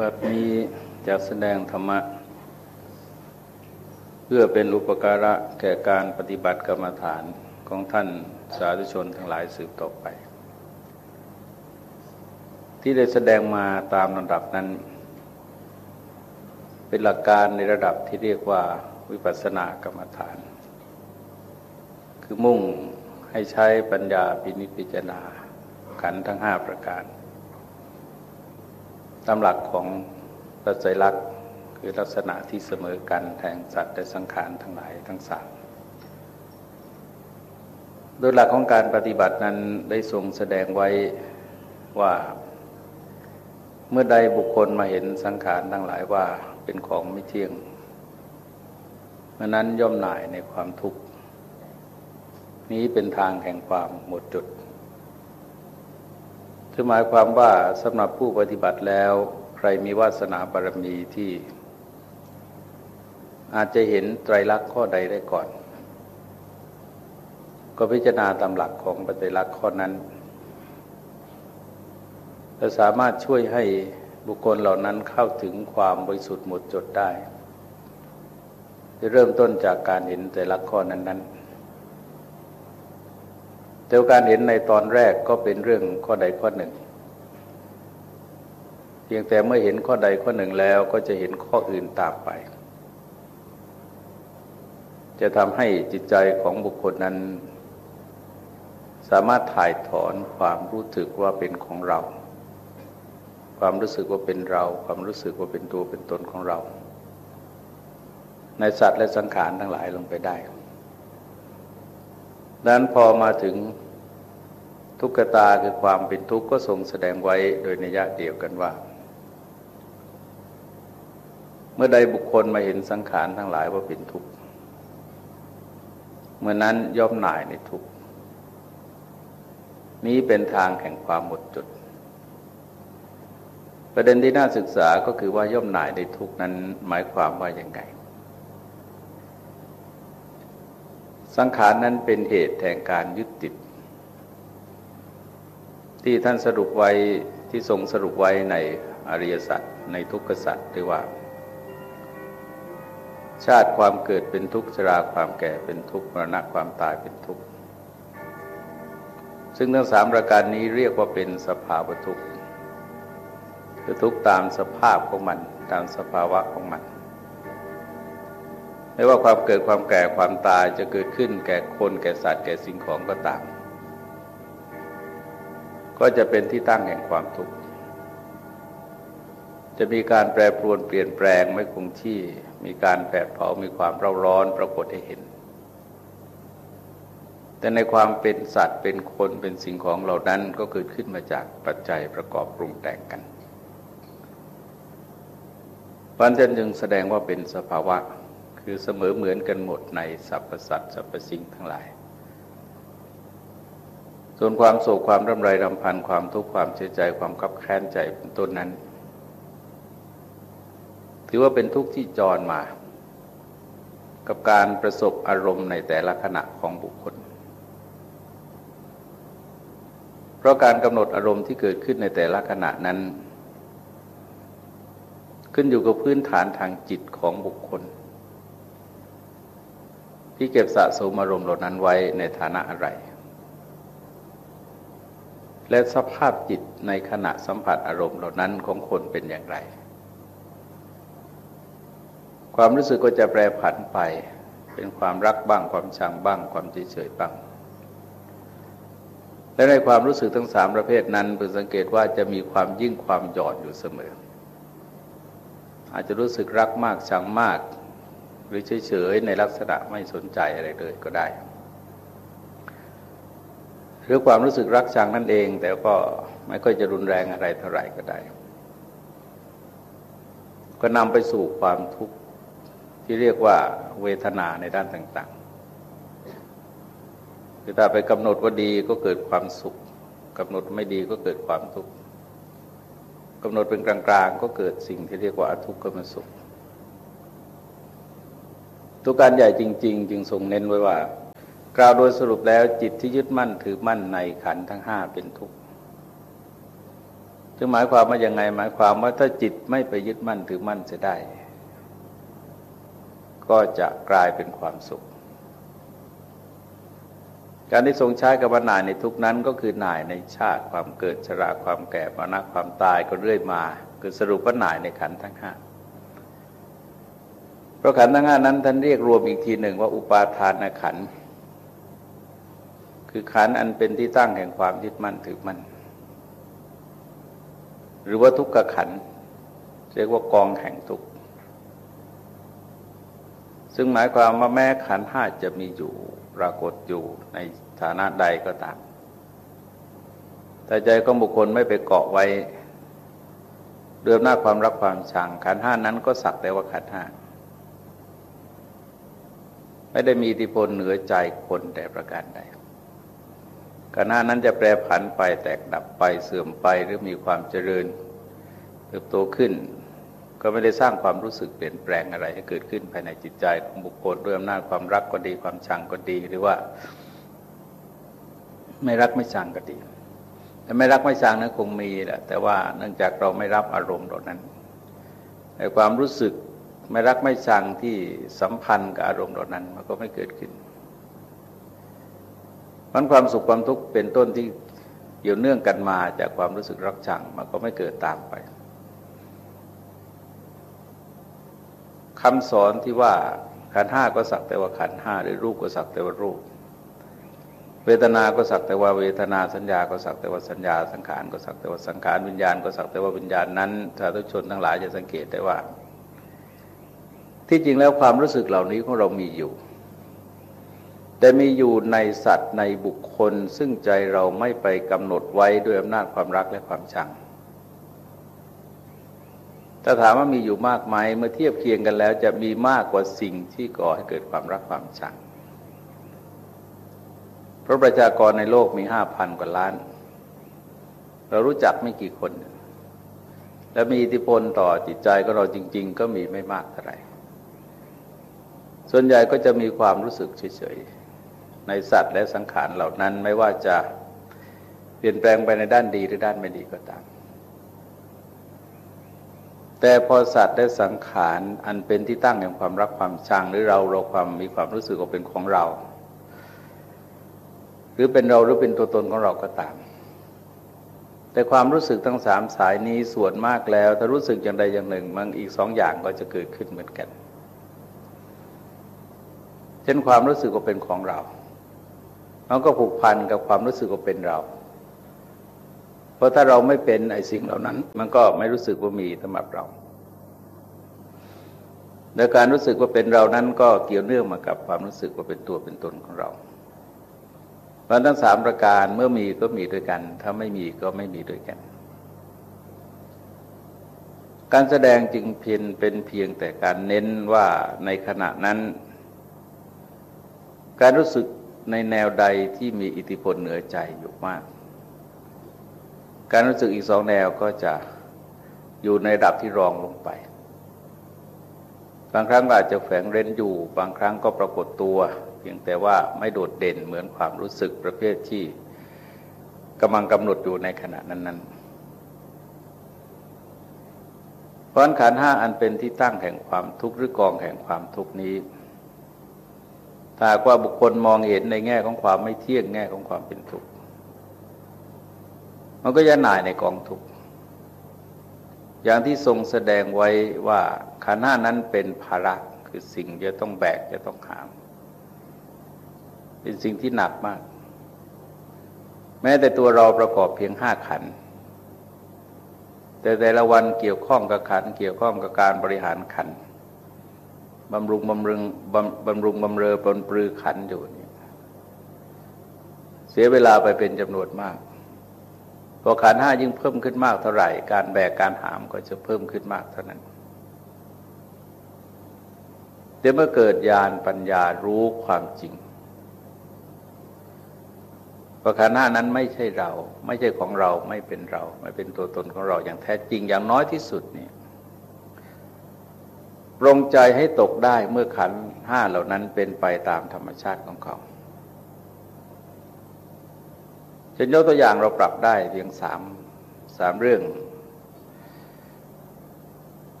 บัดนี้จะแสดงธรรมะ เพื่อเป็นอุปการะแก่การปฏิบัติกรรมฐานของท่านสาธุชนทั้งหลายสืบต่อไป ที่ได้แสดงมาตามลำดับนั้น เป็นหลักการในระดับที่เรียกว่าวิปัสสนากรรมฐาน คือมุ่งให้ใช้ปัญญาพินิจพิจารณาขันธ์ทั้งห้าประการ ตามหลักของพระไตรลักษณ์คือลักษณะที่เสมอกันแห่งสัตว์และสังขารทั้งหลายทั้งสามโดยหลักของการปฏิบัตินั้นได้ทรงแสดงไว้ว่า เมื่อใดบุคคลมาเห็นสังขารทั้งหลายว่าเป็นของไม่เที่ยงเมื่อนั้นย่อมหน่ายในความทุกข์ นี้เป็นทางแห่งความหมดจุด คือหมายความว่าสำหรับผู้ปฏิบัติแล้ว ใครมีวาสนาบารมีที่ อาจจะเห็นไตรลักษณ์ข้อใดได้ก่อน ก็พิจารณาตามหลักของปฏิลักษณ์ข้อนั้นจะสามารถช่วยให้บุคคลเหล่านั้นเข้าถึงความบริสุทธิ์หมดจดได้ จะเริ่มต้นจากการเห็นแต่ละข้อนั้นๆ แต่การเห็นในตอนแรกก็เป็นเรื่องข้อใดข้อหนึ่ง เพียงแต่เมื่อเห็นข้อใดข้อหนึ่งแล้วก็จะเห็นข้ออื่นตามไป จะทำให้จิตใจของบุคคลนั้น สามารถถ่ายถอนความรู้สึกว่าเป็นของเรา ความรู้สึกว่าเป็นเรา ความรู้สึกว่าเป็นตัวเป็นตนของเรา ในสัตว์และสังขารทั้งหลายลงไปได้ นั้นพอมาถึงทุกขตาคือความเป็นทุกข์ก็ทรงแสดงไว้โดยนิยะเดียวกันว่า เมื่อใดบุคคลมาเห็นสังขารทั้งหลายว่าเป็นทุกข์เมื่อนั้นย่อมหน่ายในทุกข์นี้เป็นทางแห่งความหมดจด ประเด็นที่น่าศึกษาก็คือว่าย่อมหน่ายในทุกข์นั้นหมายความว่าอย่างไง สังขารนั้นเป็นเหตุแห่งการยึดติด ที่ท่านสรุปไว้ที่ทรงสรุปไว้ในอริยสัจในทุกขสัจหรือว่า ชาติความเกิดเป็นทุกข์ชราความแก่เป็นทุกข์มรณะความตายเป็นทุกข์ซึ่งทั้งสามประการนี้เรียกว่าเป็นสภาวะทุกข์คือทุกข์ตามสภาพของมัน ตามสภาวะของมัน ไม่ว่าความเกิดความแก่ความตายจะเกิดขึ้นแก่คนแก่สัตว์แก่สิ่งของก็ตาม ก็จะเป็นที่ตั้งแห่งความทุกข์ จะมีการแปรปรวนเปลี่ยนแปลงไม่คงที่ มีการแผดเผา มีความเร่าร้อนปรากฏให้เห็น แต่ในความเป็นสัตว์เป็นคนเป็นสิ่งของเหล่านั้นก็เกิดขึ้นมาจากปัจจัยประกอบปรุงแต่งกันวันเจนจึงแสดงว่าเป็นสภาวะ คือเสมอเหมือนกันหมดในสรรพสัตว์สรรพสิ่งทั้งหลาย ส่วนความโศกความรำไรรำพันความทุกข์ความเสียใจความคับแค้นใจเป็นต้นนั้น ถือว่าเป็นทุกข์ที่จรมา กับการประสบอารมณ์ในแต่ละขณะของบุคคล เพราะการกำหนดอารมณ์ที่เกิดขึ้นในแต่ละขณะนั้น ขึ้นอยู่กับพื้นฐานทางจิตของบุคคล ที่เก็บสะสมอารมณ์เหล่านั้นไว้ในฐานะอะไร และสภาพจิตในขณะสัมผัสอารมณ์เหล่านั้นของคนเป็นอย่างไร ความรู้สึกก็จะแปรผันไป เป็นความรักบ้างความชังบ้าง ความเฉยๆบ้าง และในความรู้สึกทั้งสามประเภทนั้นเพิ่งสังเกตว่าจะมีความยิ่งความหย่อนอยู่เสมอ อาจจะรู้สึกรักมากชังมาก หรือเฉยๆในลักษณะไม่สนใจอะไรเลยก็ได้ หรือความรู้สึกรักชังนั่นเอง แต่ก็ไม่ค่อยจะรุนแรงอะไรเท่าไหร่ก็ได้ ก็นำไปสู่ความทุกข์ที่เรียกว่าเวทนาในด้านต่างๆคือถ้าไปกำหนดว่าดีก็เกิดความสุขกำหนดไม่ดีก็เกิดความทุกข์กำหนดเป็นกลางๆ ก็เกิดสิ่งที่เรียกว่าอทุกข์ก็มสุข ตัวการใหญ่จริง ๆ จึงทรงเน้นไว้ว่า กล่าวโดยสรุปแล้วจิตที่ยึดมั่นถือมั่นในขันทั้งห้าเป็นทุกข์จึงหมายความว่ายังไง หมายความว่าถ้าจิตไม่ไปยึดมั่นถือมั่นจะได้ ก็จะกลายเป็นความสุข การที่ทรงใช้กับว่านายในทุกนั้นก็คือนายในชาติความเกิดชราความแก่มรณะความตายก็เรื่อยมา คือสรุปว่านายในขันทั้งห้า เพราะขันธ์ทั้งห้านั้นท่านเรียกรวมอีกทีหนึ่งว่าอุปาทานขันธ์คือขันธ์อันเป็นที่ตั้งแห่งความยึดมั่นถือมั่นหรือว่าทุกขขันเรียกว่ากองแห่งทุกข์ซึ่งหมายความว่าแม้ขันห้าจะมีอยู่ปรากฏอยู่ในฐานะใดก็ตามแต่ใจของบุคคลไม่ไปเกาะไว้เดือมหน้าความรักความชังขันห้านั้นก็สักแต่ว่าขันห้า ไม่ได้มีอิทธิพลเหนือใจคนแต่ประการใดขณะนั้นจะแปรผันไปแตกดับไปเสื่อมไปหรือมีความเจริญเติบโตขึ้น ก็ไม่ได้สร้างความรู้สึกเปลี่ยนแปลงอะไรให้เกิดขึ้นภายในจิตใจของบุคคลด้วยอำนาจความรักก็ดีความชังก็ดี หรือว่า ไม่รักไม่ชังก็ดีแต่ไม่รักไม่ชังนั้นคงมีแหละแต่ว่าเนื่องจากเราไม่รับอารมณ์เหล่านั้นในความรู้สึก ไม่รักไม่ชังที่สัมพันธ์กับอารมณ์เหล่านั้น มันก็ไม่เกิดขึ้นมันความสุขความทุกข์เป็นต้นที่เกี่ยวเนื่องกันมาจากความรู้สึกรักชัง มันก็ไม่เกิดตามไปคำสอนที่ว่าขันห้าก็สักแต่ว่าขันห้าหรือรูปก็สักแต่ว่ารูป เวทนา ก็สักแต่ว่าเวทนาสัญญา ก็สักแต่ว่าสัญญา สังขารก็สักแต่ว่าสังขารวิญญาณ ก็สักแต่ว่าวิญญาณนั้นสาธุชนทั้งหลายจะสังเกตได้ว่า ที่จริงแล้วความรู้สึกเหล่านี้ของเรามีอยู่ แต่มีอยู่ในสัตว์ในบุคคล ซึ่งใจเราไม่ไปกำหนดไว้ด้วยอำนาจความรักและความชังถ้าถามว่ามีอยู่มากไหมเมื่อเทียบเคียงกันแล้ว จะมีมากกว่าสิ่งที่ก่อให้เกิดความรักความชังเพราะประชากรในโลกมีห้าพันกว่าล้าน เรารู้จักไม่กี่คน และมีอิทธิพลต่อจิตใจก็เราจริง ๆ ก็มีไม่มากเท่าไหร่ ส่วนใหญ่ก็จะมีความรู้สึกเฉยๆในสัตว์และสังขารเหล่านั้นไม่ว่าจะเปลี่ยนแปลงไปในด้านดีหรือด้านไม่ดีก็ตาม แต่พอสัตว์และสังขารอันเป็นที่ตั้งแห่งความรักความชังหรือเราเราความมีความรู้สึกว่าเป็นของเรา หรือเป็นเราหรือเป็นตัวตนของเราก็ตาม แต่ความรู้สึกทั้งสามสายนี้ส่วนมากแล้ว ถ้ารู้สึกอย่างใดอย่างหนึ่งมันอีกสองอย่างก็จะเกิดขึ้นเหมือนกัน ช่นความรู้สึกว่าเป็นของเรามันก็ผูกพันกับความรู้สึกว่าเป็นเรา เพราะถ้าเราไม่เป็นไอ้สิ่งเหล่านั้น มันก็ไม่รู้สึกว่ามีสำหรับเราในการรู้สึกว่าเป็นเรานั้นก็เกี่ยวเนื่องมากับความรู้สึกว่าเป็นตัวเป็นตนของเราเพราะทั้งสามประการเมื่อมีก็มีด้วยกัน ถ้าไม่มีก็ไม่มีด้วยกัน การแสดงจึงเพียงเป็นเพียงแต่การเน้นว่าในขณะนั้น การรู้สึกในแนวใดที่มีอิทธิพลเหนือใจอยู่มาก การรู้สึกอีกสองแนวก็จะอยู่ในระดับที่รองลงไป บางครั้งอาจจะแฝงเร้นอยู่ บางครั้งก็ปรากฏตัว เพียงแต่ว่าไม่โดดเด่นเหมือนความรู้สึกประเภทที่กำลังกำหนดอยู่ในขณะนั้น ๆ เพราะขันห้าอันเป็นที่ตั้งแห่งความทุกข์หรือกองแห่งความทุกข์นี้ ถ้าว่าบุคคลมองเห็นในแง่ของความไม่เที่ยงแง่ของความเป็นทุกข์มันก็จะหน่ายในกองทุกข์อย่างที่ทรงแสดงไว้ว่าขาน้านั้นเป็นภาระคือสิ่งจะต้องแบกจะต้องหาม เป็นสิ่งที่หนักมาก แม้แต่ตัวเราประกอบเพียงห้าขัน แต่แต่ละวันเกี่ยวข้องกับขัน เกี่ยวข้องกับการบริหารขัน บำรุงบำรุงบำรุงบำเรอปนปลือขันอยู่นี่เสียเวลาไปเป็นจำนวนมาก พอขันห้ายิ่งเพิ่มขึ้นมากเท่าไหร่ การแบกการหามก็จะเพิ่มขึ้นมากเท่านั้นเดี๋ยวเมื่อเกิดญาณปัญญารู้ความจริงพอขันหน้านั้นไม่ใช่เรา ไม่ใช่ของเราไม่เป็นเรา ไม่เป็นตัวตนของเราอย่างแท้จริงอย่างน้อยที่สุดเนี่ย ปรงใจให้ตกได้เมื่อขันห้าเหล่านั้นเป็นไปตามธรรมชาติของเขาเช่นยกตัวอย่างเราปรับได้เพียงสามสามเรื่อง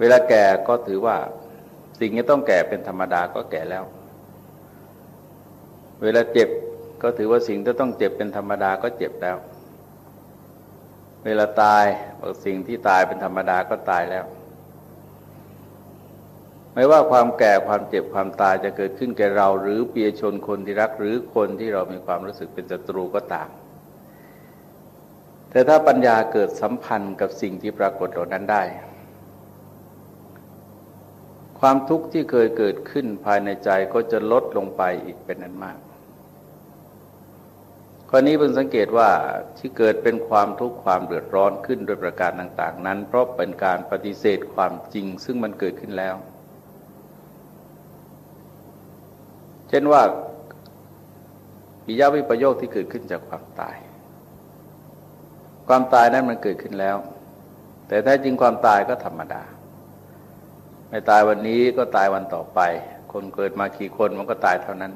เวลาแก่ก็ถือว่าสิ่งที่ต้องแก่เป็นธรรมดาก็แก่แล้ว เวลาเจ็บก็ถือว่าสิ่งที่ต้องเจ็บเป็นธรรมดาก็เจ็บแล้ว เวลาตายบอกสิ่งที่ตายเป็นธรรมดาก็ตายแล้ว ไม่ว่าความแก่ความเจ็บความตายจะเกิดขึ้นแก่เรา หรือเปียชนคนที่รักหรือคนที่เรามีความรู้สึกเป็นศัตรูก็ตาม แต่ถ้าปัญญาเกิดสัมพันธ์กับสิ่งที่ปรากฏเหล่านั้นได้ ความทุกข์ที่เคยเกิดขึ้นภายในใจก็จะลดลงไปอีกเป็นนั้นมากข้อนี้เพิ่งสังเกตว่าที่เกิดเป็นความทุกข์ความเดือดร้อนขึ้นโดยประการต่าง ๆ นั้น เพราะเป็นการปฏิเสธความจริงซึ่งมันเกิดขึ้นแล้ว เช่นว่าปิยาวิปโยคที่เกิดขึ้นจากความตาย ความตายนั้นมันเกิดขึ้นแล้ว แต่แท้จริงความตายก็ธรรมดา ไม่ตายวันนี้ก็ตายวันต่อไป คนเกิดมากี่คนมันก็ตายเท่านั้น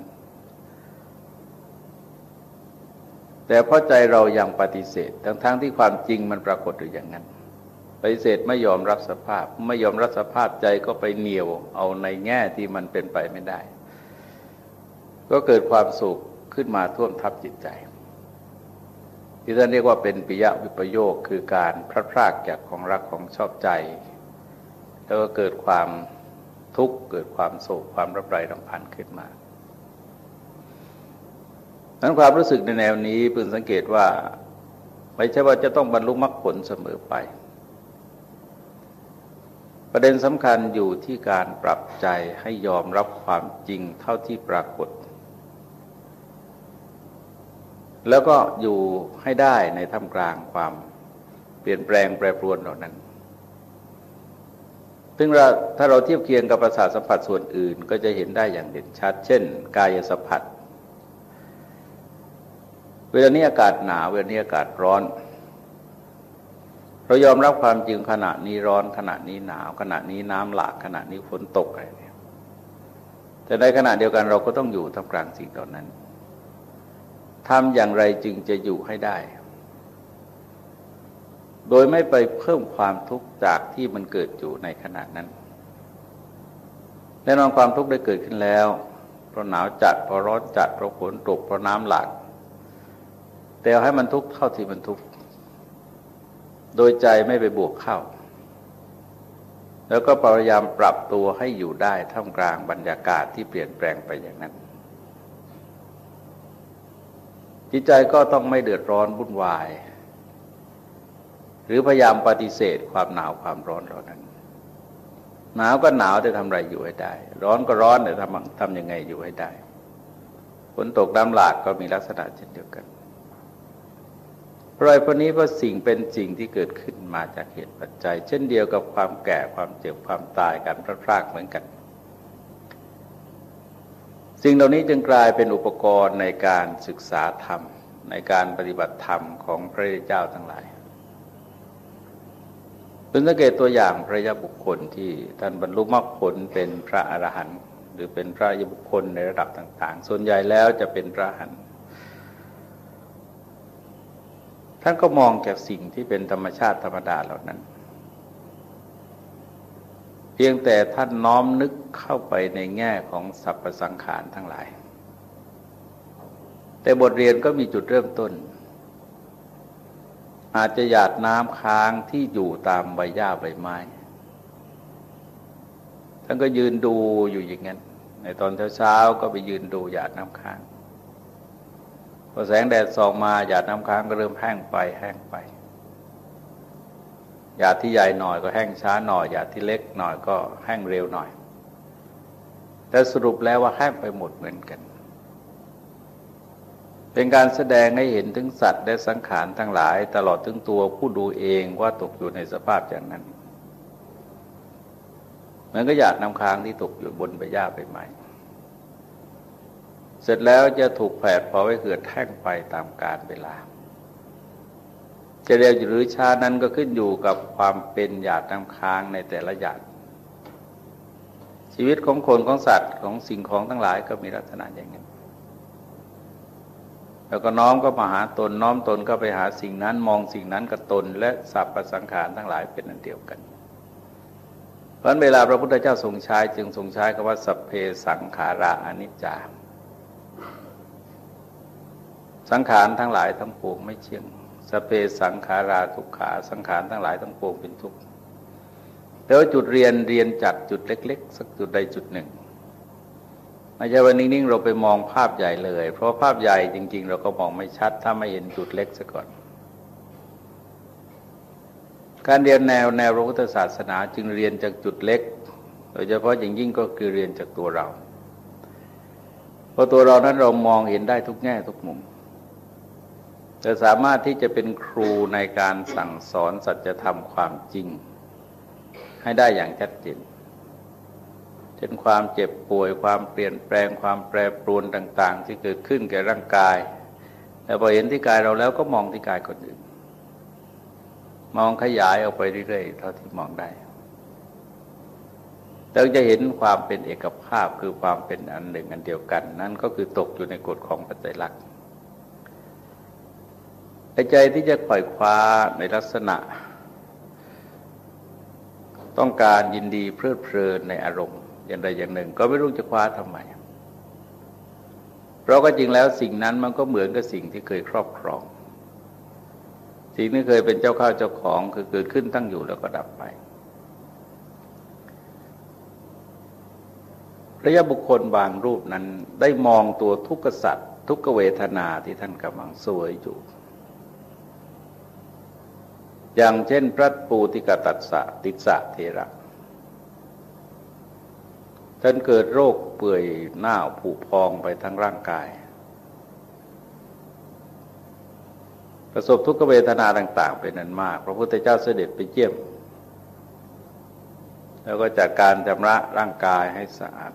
แต่เพราะใจเรายังปฏิเสธ ทั้งๆทที่ความจริงมันปรากฏอยู่อย่างนั้น ปฏิเสธไม่ยอมรับสภาพ ไม่ยอมรับสภาพใจก็ไปเหนียวเอาในแง่ที่มันเป็นไปไม่ได้ ก็เกิดความสุขขึ้นมาท่วมทับจิตใจ ที่ท่านเรียกว่าเป็นปิยวิปโยคคือการพลัดพรากจากของรักของชอบใจ แล้วก็เกิดความทุกข์เกิดความโศกความรับไรรำพันขึ้นมานั้นความรู้สึกในแนวนี้พึงสังเกตว่า ไม่ใช่ว่าจะต้องบรรลุมรรคผลเสมอไป ประเด็นสำคัญอยู่ที่การปรับใจให้ยอมรับความจริงเท่าที่ปรากฏ แล้วก็อยู่ให้ได้ในท่ามกลางความเปลี่ยนแปลงแปรปรวนเหล่านั้น ซึ่งเราถ้าเราเทียบเคียงกับประสาทสัมผัสส่วนอื่น ก็จะเห็นได้อย่างเด่นชัด เช่น กายสัมผัส เวลานี้อากาศหนาวเวลานี้อากาศร้อน เรายอมรับความจริงขณะนี้ร้อน ขณะนี้หนาว ขณะนี้น้ำหลากขณะนี้ฝนตกอะไรเนี่ยแต่ในขณะเดียวกันเราก็ต้องอยู่ท่ามกลางสิ่งเหล่านั้น ทำอย่างไรจึงจะอยู่ให้ได้ โดยไม่ไปเพิ่มความทุกข์จากที่มันเกิดอยู่ในขณะนั้นแน่นอนความทุกข์ได้เกิดขึ้นแล้วเพราะหนาวจัดเพราะร้อนจัดเพราะฝนตกเพราะน้ำหลากแต่ให้มันทุกข์เท่าที่มันทุกข์โดยใจไม่ไปบวกเข้า แล้วก็พยายามปรับตัวให้อยู่ได้ท่ามกลางบรรยากาศที่เปลี่ยนแปลงไปอย่างนั้น จิตใจก็ต้องไม่เดือดร้อนวุ่นวาย หรือพยายามปฏิเสธความหนาวความร้อนเหล่านั้น หนาวก็หนาวแต่ทำไรอยู่ให้ได้ ร้อนก็ร้อนแต่ทำทำยังไงอยู่ให้ได้ฝนตกน้ำหลากก็มีลักษณะเช่นเดียวกันเพราะอะไรพวกนี้เพราะสิ่งเป็นสิ่งที่เกิดขึ้นมาจากเหตุปัจจัย เช่นเดียวกับความแก่ความเจ็บความตายการพลาดพลาดเหมือนกัน สิ่งเหล่านี้จึงกลายเป็นอุปกรณ์ในการศึกษาธรรม ในการปฏิบัติธรรมของพระเจ้าทั้งหลายเป็นสังเกตตัวอย่างพระยาบุคคลที่ท่านบรรลุมรรคผลเป็นพระอรหันต์หรือเป็นพระยาบุคคลในระดับต่าง ๆ ส่วนใหญ่แล้วจะเป็นพระอรหันต์ท่านก็มองจากสิ่งที่เป็นธรรมชาติธรรมดาเหล่านั้น พียงแต่ท่านน้อมนึกเข้าไปในแง่ของสรรพสังขารทั้งหลาย แต่บทเรียนก็มีจุดเริ่มต้น อาจจะหยาดน้ำค้างที่อยู่ตามใบหญ้าใบไม้ ท่านก็ยืนดูอยู่อย่างนั้น ในตอนเช้าๆก็ไปยืนดูหยาดน้ำค้าง พอแสงแดดส่องมาหยาดน้ำค้างก็เริ่มแห้งไปแห้งไป หยาดที่ใหญ่หน่อยก็แห้งช้าหน่อยหยาดที่เล็กหน่อยก็แห้งเร็วหน่อย แต่สรุปแล้วว่าแห้งไปหมดเหมือนกัน เป็นการแสดงให้เห็นถึงสัตว์และสังขารทั้งหลาย ตลอดถึงตัวผู้ดูเองว่าตกอยู่ในสภาพอย่างนั้นเหมือนก็อยากนำค้างที่ตกอยู่บนใบหญ้าไปใหม่เสร็จแล้วจะถูกแผดพอไว้เกิดแท่งไปตามกาลเวลา จะเร็วหรือช้านั้นก็ขึ้นอยู่กับความเป็นหยาดน้ำค้างในแต่ละหยาดชีวิตของคนของสัตว์ของสิ่งของทั้งหลายก็มีลักษณะอย่างนี้แล้วก็น้อมก็มาหาตนน้อมตนก็ไปหาสิ่งนั้นมองสิ่งนั้นกับตน และสัพพสังขารทั้งหลายเป็นอันเดียวกัน เพราะเวลาพระพุทธเจ้าทรงใช้จึงทรงใช้คำว่าสัพเพสังขาราอนิจจา สังขารทั้งหลายทั้งปวงไม่เที่ยง สเปสังขาราทุกขาสังขารทั้งหลายทั้งปวงเป็นทุกข์แต่ว่าจุดเรียนเรียนจัดจุดเล็ก ๆ สักจุดใดจุดหนึ่งไม่ใช่วันนิ่งๆเราไปมองภาพใหญ่เลย เพราะภาพใหญ่จริง ๆ เราก็มองไม่ชัด ถ้าไม่เห็นจุดเล็กซะก่อน การเรียนแนวแนวพระพุทธศาสนาจึงเรียนจากจุดเล็ก โดยเฉพาะอย่างยิ่งก็คือเรียนจากตัวเรา เพราะตัวเรานั้นเรามองเห็นได้ทุกแง่ทุกมุม จะสามารถที่จะเป็นครูในการสั่งสอนสัจธรรมความจริง ให้ได้อย่างชัดเจนเช่นความเจ็บป่วยความเปลี่ยนแปลงความแปรปรวนต่าง ๆ ที่เกิดขึ้นแก่ร่างกาย แต่พอเห็นที่กายเราแล้วก็มองที่กายคนอื่น มองขยายออกไปเรื่อยๆเท่าที่มองได้เราจะเห็นความเป็นเอกภาพคือความเป็นอันหนึ่งอันเดียวกัน นั่นก็คือตกอยู่ในกฎของปัจจัยลักษณ์ ใจที่จะปล่อยคว้าในลักษณะ ต้องการยินดีเพลิดเพลินในอารมณ์ อย่างใดอย่างหนึ่ง ก็ไม่รู้จะคว้าทำไม เพราะก็จริงแล้วสิ่งนั้นมันก็เหมือนกับสิ่งที่เคยครอบครอง สิ่งที่เคยเป็นเจ้าข้าวเจ้าของคือเกิดขึ้นตั้งอยู่แล้วก็ดับไประยะบุคคลบางรูปนั้นได้มองตัวทุกขสัตว์ทุกขเวทนาที่ท่านกำลังสวยอยู่ อย่างเช่นพระปูติกตัสสะติสะเทระท่านเกิดโรคเปื่อยหน้าผุพองไปทั้งร่างกาย ประสบทุกขเวทนาต่าง ๆ เป็นนั้นมาก พระพุทธเจ้าเสด็จไปเยี่ยม แล้วก็จากการชำระร่างกายให้สะอาด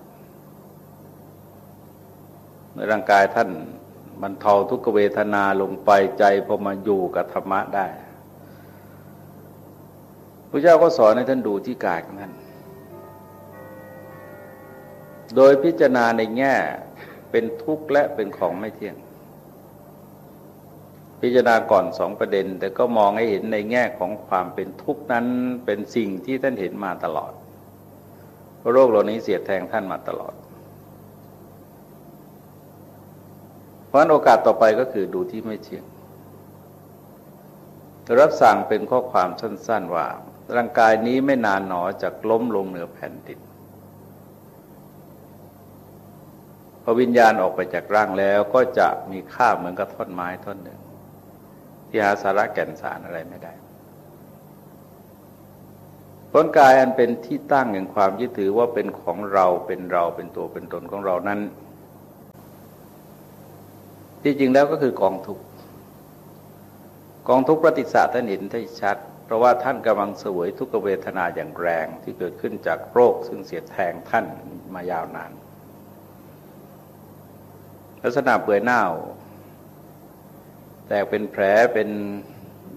เมื่อร่างกายท่านบรรเทาทุกขเวทนาลงไปใจพอมาอยู่กับธรรมะได้ พระเจ้าก็สอนให้ท่านดูที่กายของท่าน โดยพิจารณาในแง่เป็นทุกข์และเป็นของไม่เที่ยง พิจารณาก่อนสองประเด็น แต่ก็มองให้เห็นในแง่ของความเป็นทุกข์นั้นเป็นสิ่งที่ท่านเห็นมาตลอดเพราะโรคเหล่านี้เสียแทงท่านมาตลอด เพราะนั้นโอกาสต่อไปก็คือดูที่ไม่เที่ยงรับสั่งเป็นข้อความสั้น ๆว่า ร่างกายนี้ไม่นานหนอจะล้มลงเหนือแผ่นดินพอวิญญาณออกไปจากร่างแล้วก็จะมีค่าเหมือนกับท่อนไม้ท่อนหนึ่ง ที่หาสาระแก่นสารอะไรไม่ได้ผลกายอันเป็นที่ตั้งแห่งความยึดถือว่าเป็นของเราเป็นเราเป็นตัวเป็นตนของเรานั้น ที่จริงแล้วก็คือกองทุกกองทุกปฏิสาท่านเห็นได้ชัด ราะว่าท่านกำลังเสวยทุกเวทนาอย่างแรงที่เกิดขึ้นจากโรคซึ่งเสียดแทงท่านมายาวนาน ลักษณะเปื่อยเน่า แตกเป็นแผลเป็น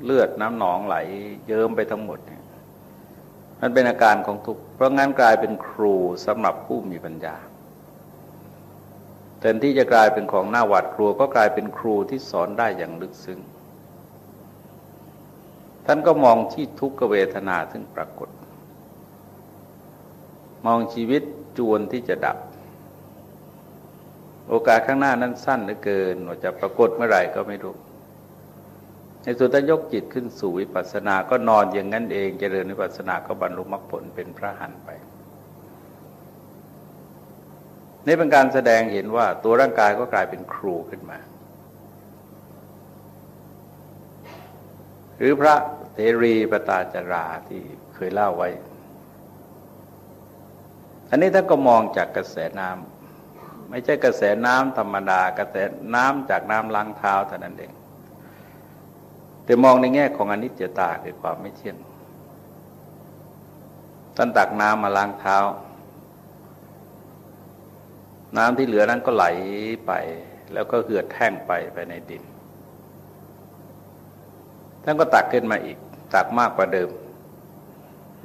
เลือดน้ำหนองไหล เยิ้มไปทั้งหมดนี่ยมันเป็นอาการของทุกข์เพราะงั้นกลายเป็นครูสำหรับผู้มีปัญญาแทนที่จะกลายเป็นของหน้าหวาดกลัวก็กลายเป็นครูที่สอนได้อย่างลึกซึ้ง ท่านก็มองที่ทุกขเวทนาซึ่งปรากฏ มองชีวิตจวนที่จะดับ โอกาสข้างหน้านั้นสั้นเหลือเกินว่าจะปรากฏเมื่อไหร่ก็ไม่รู้ในสุดท้ายยกจิตขึ้นสู่วิปัสสนา ก็นอนอย่างนั้นเองเจริญวิปัสสนาก็บรรลุมรรคผลเป็นพระหันไป นี่เป็นการแสดงเห็นว่าตัวร่างกายก็กลายเป็นครูขึ้นมา หรือพระ เทรีปตาจราที่เคยเล่าไว้ อันนี้ท่านก็มองจากกระแสน้ำไม่ใช่กระแสน้ำธรรมดากระแสน้ำจากน้ำล้างเท้าเท่านั้นเองแต่มองในแง่ของอนิจจตาคือความไม่เที่ยงท่านตักน้ำมาล้างเท้า น้ำที่เหลือนั้นก็ไหลไป แล้วก็เหือดแห้งไปไปในดินท่านก็ตักขึ้นมาอีก ตักมากกว่าเดิม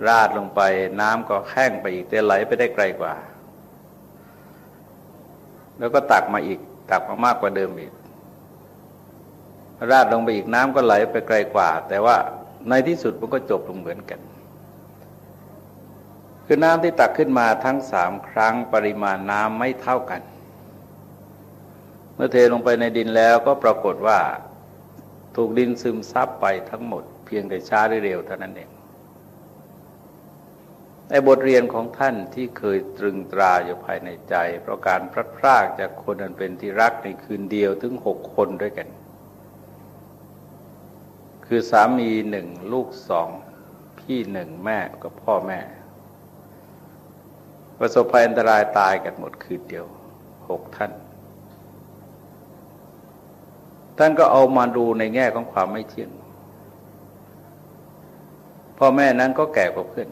ราดลงไปน้ำก็แห้งไปอีกแต่ไหลไปได้ไกลกว่า แล้วก็ตักมาอีก ตักมามากกว่าเดิมอีก ราดลงไปอีกน้ำก็ไหลไปไกลกว่า แต่ว่าในที่สุดมันก็จบลงเหมือนกัน คือน้ำที่ตักขึ้นมาทั้งสามครั้งปริมาณน้ำไม่เท่ากัน เมื่อเทลงไปในดินแล้วก็ปรากฏว่าถูกดินซึมซับไปทั้งหมด พียงแต่ช้าหรือเร็วเท่านั้นเองในบทเรียนของท่านที่เคยตรึงตราอยู่ภายในใจ เพราะการพลัดพรากจากคนอันเป็นที่รักในคืนเดียวถึงหกคนด้วยกัน คือสามีหนึ่งลูกสอง พี่หนึ่งแม่กับพ่อแม่ ประสบภัยอันตรายตายกันหมดคืนเดียวหกท่าน ท่านก็เอามาดูในแง่ของความไม่เที่ยง พ่อแม่นั้นก็แก่กว่าเพื่อน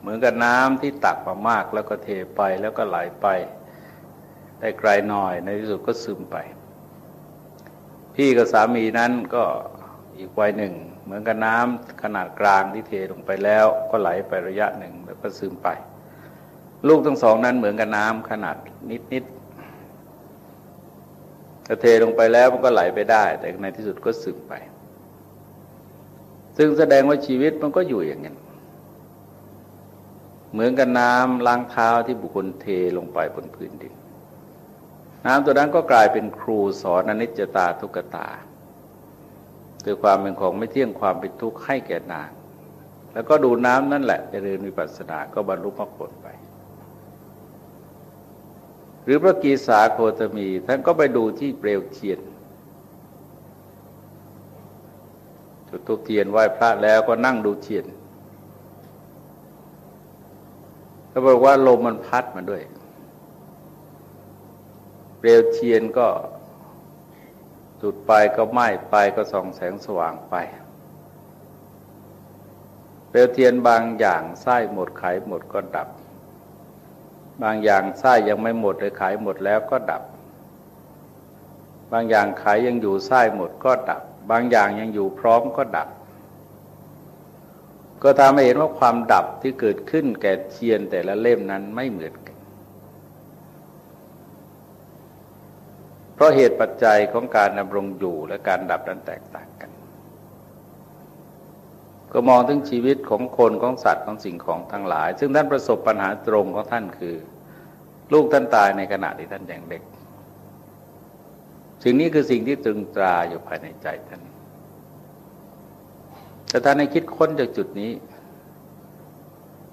เหมือนกับน้ำที่ตักมามาก แล้วก็เทไปแล้วก็ไหลไป ได้ไกลหน่อยในที่สุดก็ซึมไป พี่กับสามีนั้นก็อีกวัยหนึ่ง เหมือนกับน้ำขนาดกลางที่เทลงไปแล้ว ก็ไหลไประยะหนึ่งแล้วก็ซึมไป ลูกทั้งสองนั้นเหมือนกับน้ำขนาดนิดนิดถ้าเทลงไปแล้วมันก็ไหลไปได้ แต่ในที่สุดก็ซึมไป ซึ่งแสดงว่าชีวิตมันก็อยู่อย่างนั้นเหมือนกับน้ำล้างเท้าที่บุคคลเทลงไปบนพื้นดิน น้ำตัวนั้นก็กลายเป็นครูสอนอนิจจตาทุกตาคือความเป็นของไม่เที่ยงความเป็นทุกข์ให้แก่นางแล้วก็ดูน้ำนั่นแหละจะเรียนวิปัสสนาก็บรรลุมรรคผลไป หรือพระกีสาโคตมีท่านก็ไปดูที่เปลวเทียน จุดทุกเทียนไหว้พระแล้วก็นั่งดูเทียนเขาบอกว่าลมมันพัดมาด้วย เปลวเทียนก็จุดไปก็ไหม้ไปก็ส่องแสงสว่างไป เปลวเทียนบางอย่างไส้หมดขายหมดก็ดับ บางอย่างไส้ยังไม่หมดเลยขายหมดแล้วก็ดับ บางอย่างขายยังอยู่ไส้หมดก็ดับ บางอย่างยังอยู่พร้อมก็ดับ ก็ทำให้เห็นว่าความดับที่เกิดขึ้นแก่เทียนแต่ละเล่มนั้นไม่เหมือนกัน เพราะเหตุปัจจัยของการดำรงอยู่และการดับนั้นแตกต่างกัน ก็มองถึงชีวิตของคนของสัตว์ของสิ่งของทั้งหลาย ซึ่งท่านประสบปัญหาตรงของท่านคือ ลูกท่านตายในขณะที่ท่านยังเด็ก สิ่งนี้คือสิ่งที่ตรึงตราอยู่ภายในใจท่านแต่ท่านให้คิดค้นจากจุดนี้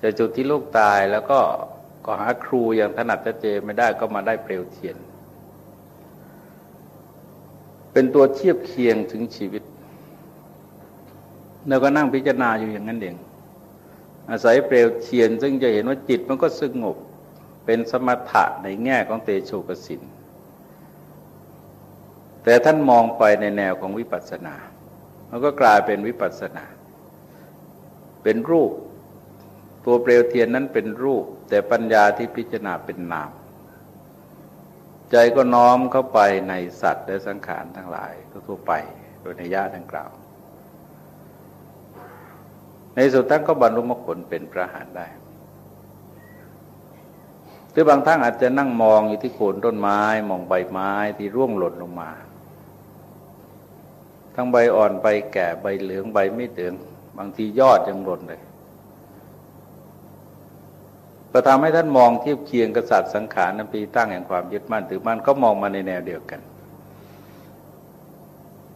จากจุดที่ลูกตายแล้วก็ก็หาครูอย่างถนัดจะเจไม่ได้ก็มาได้เปลวเทียน เป็นตัวเทียบเคียงถึงชีวิตแล้วก็นั่งพิจารณาอยู่อย่างนั้นเอง อาศัยเปลวเทียน ซึ่งจะเห็นว่าจิตมันก็สงบ เป็นสมถะในแง่ของเตโชกสิน แต่ท่านมองไปในแนวของวิปัสสนา มันก็กลายเป็นวิปัสสนา เป็นรูป ตัวเปลวเทียนนั้นเป็นรูป แต่ปัญญาที่พิจารณาเป็นนาม ใจก็น้อมเข้าไปในสัตว์และสังขารทั้งหลายทั่วไปโดยในญาติดังกล่าว ในสุดท่านก็บรรลุมรรคผลเป็นพระหานได้หรือบางท่านอาจจะนั่งมองอยู่ที่โคนต้นไม้ มองใบไม้ที่ร่วงหล่นลงมา ทั้งใบอ่อนใบแก่ใบเหลืองใบไม่เหลือง บางทียอดยังหล่นเลยก็ทำให้ท่านมองเทียบเคียงกษัตริย์สังขารนั้นปีตั้งแห่งความยึดมั่นถือมั่นก็มองมาในแนวเดียวกัน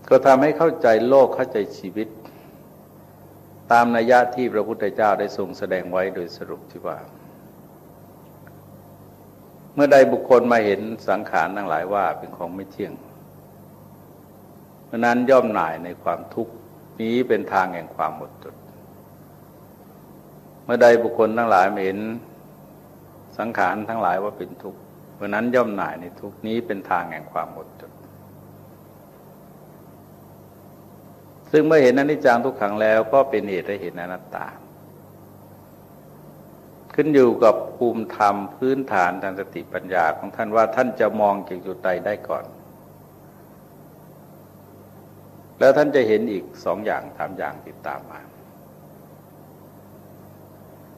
ก็ทำให้เข้าใจโลกเข้าใจชีวิต ตามนัยยะที่พระพุทธเจ้าได้ทรงแสดงไว้โดยสรุปที่ว่า เมื่อใดบุคคลมาเห็นสังขารทั้งหลายว่าเป็นของไม่เที่ยง ราะนั้นย่อมหน่ายในความทุกข์นี้เป็นทางแห่งความหมดจด เมื่อใดบุคคลทั้งหลายเห็นสังขารทั้งหลายว่าเป็นทุกข์เพราะนั้นย่อมหน่ายในทุกนี้เป็นทางแห่งความหมดจด ซึ่งเมื่อเห็นอนิจจังทุกขังแล้วก็เป็นเหตุให้เห็นอนัตตา ขึ้นอยู่กับภูมิธรรมพื้นฐานทางสติปัญญาของท่านว่าท่านจะมองจากจุดใดได้ก่อน แล้วท่านจะเห็นอีกสองอย่างสามอย่างติดตามมา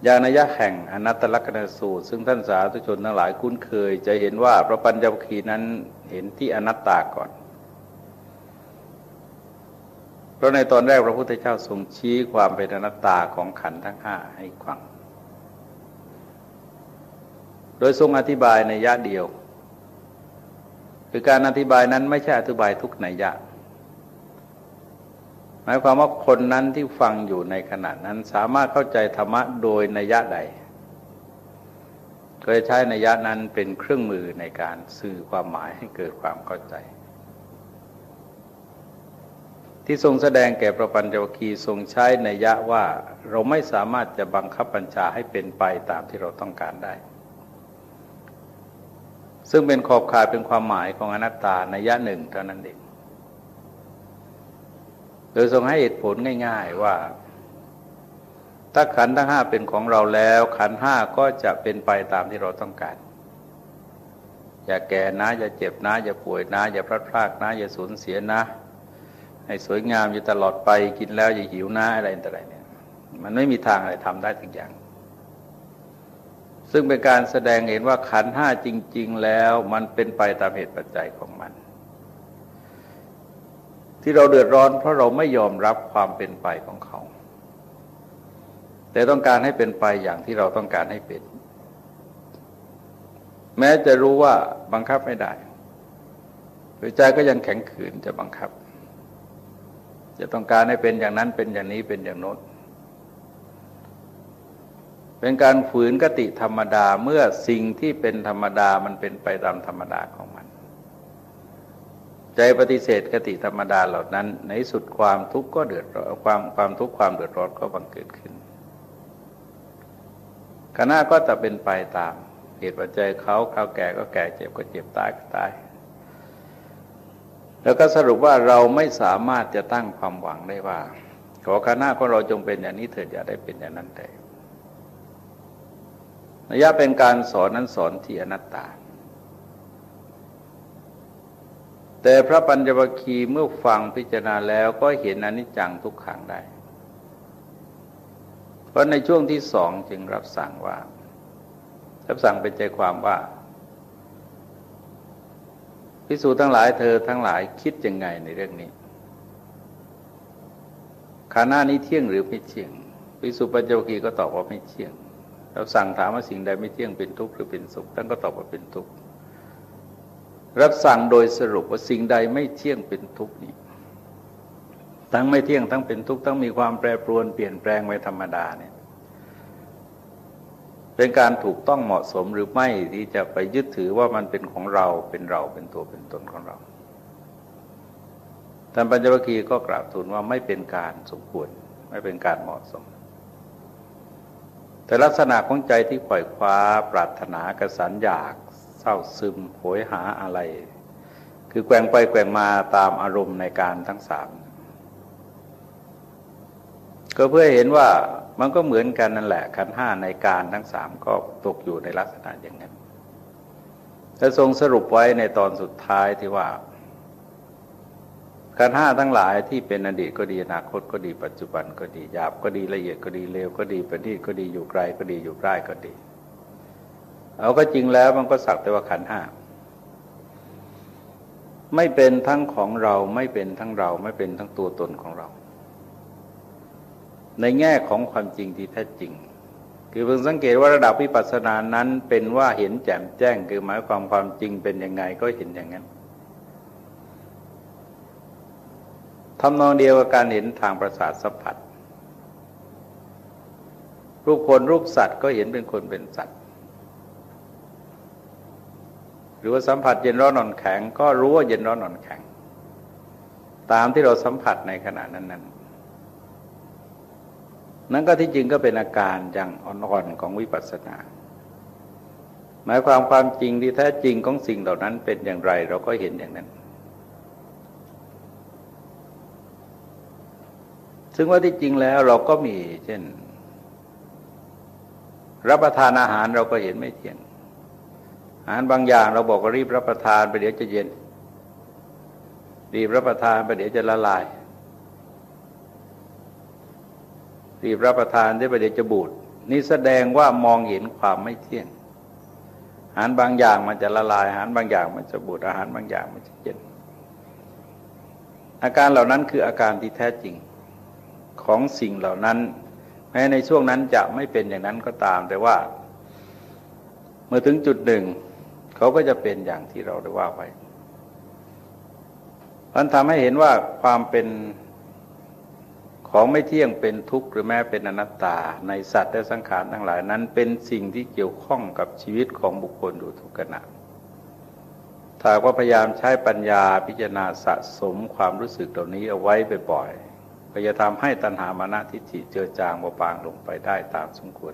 อย่างนัยยะแห่งอนัตตลกษณสูตร ซึ่งท่านสาธุชนทั้งหลายคุ้นเคย จะเห็นว่าพระปัญจวัคคีย์นั้นเห็นที่อนัตตาก่อน เพราะในตอนแรกพระพุทธเจ้าทรงชี้ความเป็นอนัตตาของขันธ์ทั้งห้าให้ฟัง โดยทรงอธิบายในยะเดียว คือการอธิบายนั้นไม่ใช่อธิบายทุกนัยยะ มายความว่าคนนั้นที่ฟังอยู่ในขณะนั้นสามารถเข้าใจธรรมะโดยนัยยะใด ก็จะใช้นัยยะนั้นเป็นเครื่องมือในการสื่อความหมายให้เกิดความเข้าใจ ที่ทรงแสดงแก่พระปัญจวคีทรงใช้ในยะว่าเราไม่สามารถจะบังคับบัญชาให้เป็นไปตามที่เราต้องการได้ ซึ่งเป็นขอบข่ายเป็นความหมายของอนัตตาในยะหนึ่งเท่านั้นเอง โดยทรงให้เหตุผลง่าย ๆว่า ถ้าขันทั้งห้าเป็นของเราแล้ว ขันห้าก็จะเป็นไปตามที่เราต้องการอย่าแก่นะอย่าเจ็บนะอย่าป่วยนะอย่าพลาดพลาดนะอย่าสูญเสียนะ ให้สวยงามอยู่ตลอดไปกินแล้วอย่าหิวน้าอะไรต่ออะไรเนี่ยมันไม่มีทางอะไรทำได้ทุกอย่าง ซึ่งเป็นการแสดงเห็นว่าขันห้าจริง ๆ แล้วมันเป็นไปตามเหตุปัจจัยของมัน ที่เราเดือดร้อน เพราะเราไม่ยอมรับความเป็นไปของเขา แต่ต้องการให้เป็นไปอย่างที่เราต้องการให้เป็น แม้จะรู้ว่าบังคับไม่ได้หัวใจก็ยังแข็งขืนจะบังคับ จะต้องการให้เป็นอย่างนั้นเป็นอย่างนี้เป็นอย่างโน้นเป็นการฝืนกติธรรมดาเมื่อสิ่งที่เป็นธรรมดามันเป็นไปตามธรรมดาของมัน ใจปฏิเสธกติธรรมดาเหล่านั้น ในสุดความทุกข์ก็เดือดร้อนความความทุกข์ความเดือดร้อนก็บังเกิดขึ้นขณะก็จะเป็นไปตามเหตุปัจจัยเขาเขาแก่ก็แก่เจ็บก็เจ็บตายก็ตายแล้วก็สรุปว่าเราไม่สามารถจะตั้งความหวังได้ว่า ขอคณะของเราจงเป็นอย่างนี้เถิดอย่าได้เป็นอย่างนั้นได้ระยะเป็นการสอนนั้นสอนที่อนัตตา แต่พระปัญจวัคคีย์เมื่อฟังพิจารณาแล้วก็เห็นอนิจจังทุกขังได้ เพราะในช่วงที่สองจึงรับสั่งว่า รับสั่งเป็นใจความว่าพิสูจทั้งหลายเธอทั้งหลายคิดยังไงในเรื่องนี้ขาหน้านี้เที่ยงหรือไม่เที่ยงพิสุปัญจวคีก็ตอบว่าไม่เที่ยงเราสั่งถามว่าสิ่งใดไม่เที่ยงเป็นทุกข์หรือเป็นสุขท่านก็ตอบว่าเป็นทุกข์ รับสั่งโดยสรุปว่าสิ่งใดไม่เที่ยงเป็นทุกข์นี้ทั้งไม่เที่ยงทั้งเป็นทุกข์ทั้งมีความแปรปรวนเปลี่ยนแปลงไว้ธรรมดาเนี่ยเป็นการถูกต้องเหมาะสมหรือไม่ที่จะไปยึดถือว่ามันเป็นของเราเป็นเราเป็นตัวเป็นตนของเราท่านปัญจวัคคีย์ก็กราบทูลว่าไม่เป็นการสมควรไม่เป็นการเหมาะสม แต่ลักษณะของใจที่ปล่อยคว้าปรารถนากระสันอยาก ร้าซึมโหยหาอะไร คือแกว่งไปแกว่งมาตามอารมณ์ในการทั้งสามก็เพื่อเห็นว่ามันก็เหมือนกันนั่นแหละขันห้าในการทั้งสามก็ตกอยู่ในลักษณะอย่างนั้นและทรงสรุปไว้ในตอนสุดท้ายที่ว่าขันห้าทั้งหลายที่เป็นอดีตก็ดีอนาคตก็ดีปัจจุบันก็ดีหยาบก็ดีละเอียดก็ดีเลวก็ดีประณีตก็ดีอยู่ไกลก็ดีอยู่ใกล้ก็ดี เอาก็จริงแล้วมันก็สักแต่ว่าขันห้าไม่เป็นทั้งของเราไม่เป็นทั้งเรา ไม่เป็นทั้งตัวตนของเรา ในแง่ของความจริงที่แท้จริง คือเพิ่งสังเกตว่าระดับวิปัสสนานั้นเป็นว่าเห็นแจ่มแจ้ง คือหมายความความจริงเป็นยังไงก็เห็นอย่างนั้นทำนองเดียวกับการเห็นทางประสาทสัมผัส รูปคนรูปสัตว์ก็เห็นเป็นคนเป็นสัตว์ หรือว่าสัมผัสเย็นร้อนนอนแข็ง ก็รู้ว่าเย็นร้อนนอนแข็ง ตามที่เราสัมผัสในขณะนั้นๆนั่นก็ที่จริงก็เป็นอาการอย่างอ่อนๆของวิปัสสนา หมายความความจริงที่แท้จริงของสิ่งเหล่านั้นเป็นอย่างไรเราก็เห็นอย่างนั้น ซึ่งว่าที่จริงแล้วเราก็มีเช่น รับประทานอาหารเราก็เห็นไม่เที่ยง อาหารบางอย่างเราบอกว่ารีบรับประทานไปเดี๋ยวจะเย็น รีบรับประทานไปเดี๋ยวจะละลาย รีบรับประทานได้ประเดี๋ยวจะบูดนี่แสดงว่ามองเห็นความไม่เที่ยง อาหารบางอย่างมันจะละลาย อาหารบางอย่างมันจะบูดอาหารบางอย่างมันจะเย็น อาการเหล่านั้นคืออาการที่แท้จริงของสิ่งเหล่านั้นแม้ในช่วงนั้นจะไม่เป็นอย่างนั้นก็ตาม แต่ว่า เมื่อถึงจุดหนึ่ง เขาก็จะเป็นอย่างที่เราได้ว่าไว้มันทำให้เห็นว่าความเป็นของไม่เที่ยงเป็นทุกข์หรือแม้เป็นอนัตตา ในสัตว์และสังขารทั้งหลายนั้น เป็นสิ่งที่เกี่ยวข้องกับชีวิตของบุคคลอยู่ทุกขณะถ้าว่าพยายามใช้ปัญญาพิจารณาสะสมความรู้สึกเหล่านี้เอาไว้บ่อยๆก็จะทำให้ตัณหามานะทิฏฐิเจือจางเบาบางลงไปได้ตามสมควร